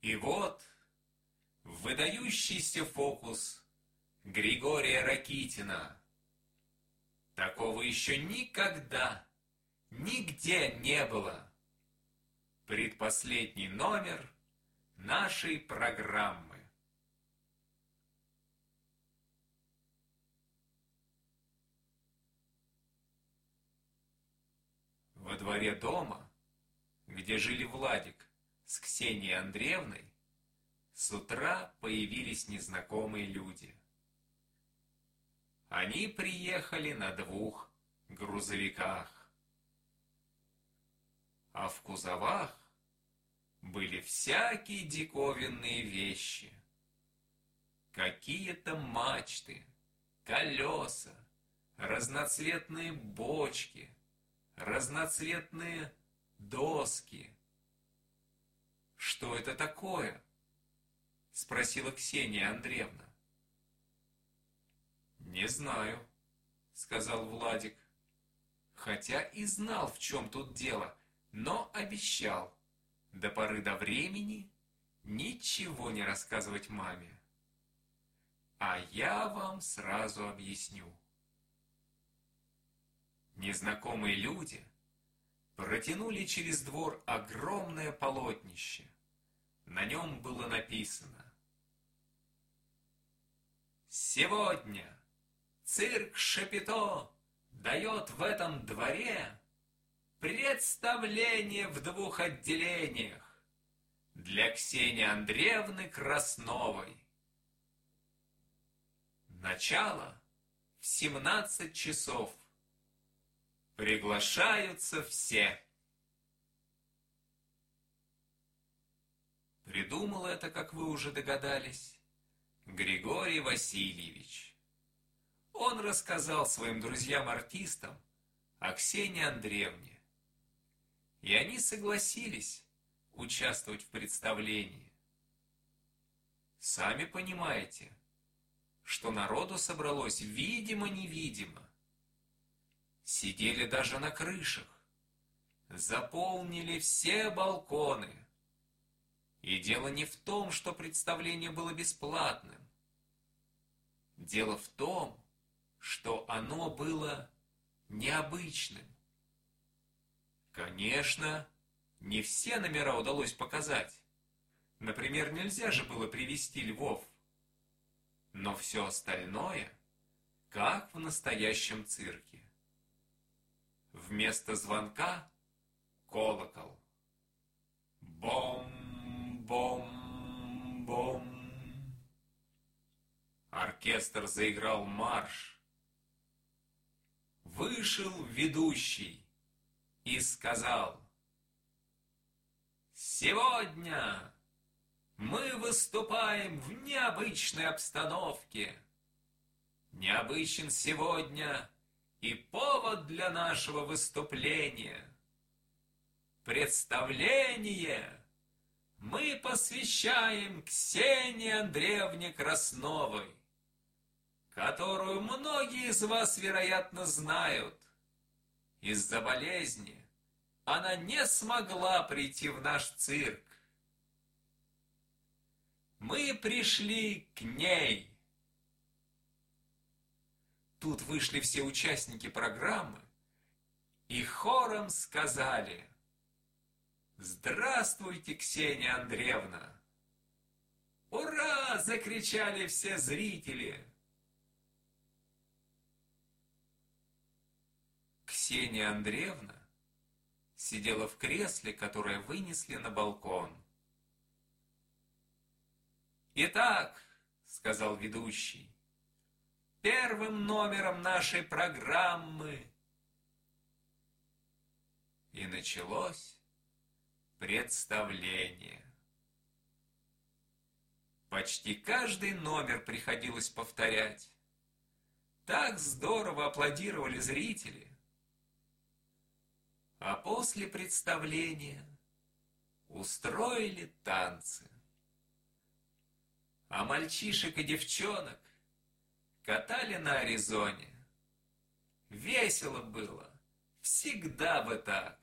И вот выдающийся фокус Григория Ракитина. Такого еще никогда, нигде не было. Предпоследний номер нашей программы. Во дворе дома, где жили Владик с Ксенией Андреевной, с утра появились незнакомые люди. Они приехали на двух грузовиках. А в кузовах были всякие диковинные вещи. Какие-то мачты, колеса, разноцветные бочки, разноцветные доски. Что это такое? — спросила Ксения Андреевна. «Не знаю», — сказал Владик. Хотя и знал, в чем тут дело, но обещал до поры до времени ничего не рассказывать маме. А я вам сразу объясню. Незнакомые люди протянули через двор огромное полотнище. На нем было написано Сегодня цирк Шапито дает в этом дворе представление в двух отделениях для Ксении Андреевны Красновой. Начало в 17 часов. Приглашаются все. Придумал это, как вы уже догадались, Григорий Васильевич. Он рассказал своим друзьям-артистам о Ксении Андреевне. И они согласились участвовать в представлении. Сами понимаете, что народу собралось видимо-невидимо. Сидели даже на крышах, заполнили все балконы. И дело не в том, что представление было бесплатным. Дело в том, что оно было необычным. Конечно, не все номера удалось показать. Например, нельзя же было привести львов. Но все остальное, как в настоящем цирке. Вместо звонка – колокол. Бом-бом-бом. Оркестр заиграл марш. Вышел ведущий и сказал, «Сегодня мы выступаем в необычной обстановке. Необычен сегодня и повод для нашего выступления. Представление мы посвящаем Ксении Андреевне Красновой которую многие из вас, вероятно, знают. Из-за болезни она не смогла прийти в наш цирк. Мы пришли к ней. Тут вышли все участники программы и хором сказали «Здравствуйте, Ксения Андреевна!» «Ура!» – закричали все зрители – Ксения Андреевна сидела в кресле, которое вынесли на балкон. «Итак», — сказал ведущий, — «первым номером нашей программы...» И началось представление. Почти каждый номер приходилось повторять. Так здорово аплодировали зрители а после представления устроили танцы. А мальчишек и девчонок катали на Аризоне. Весело было, всегда бы так.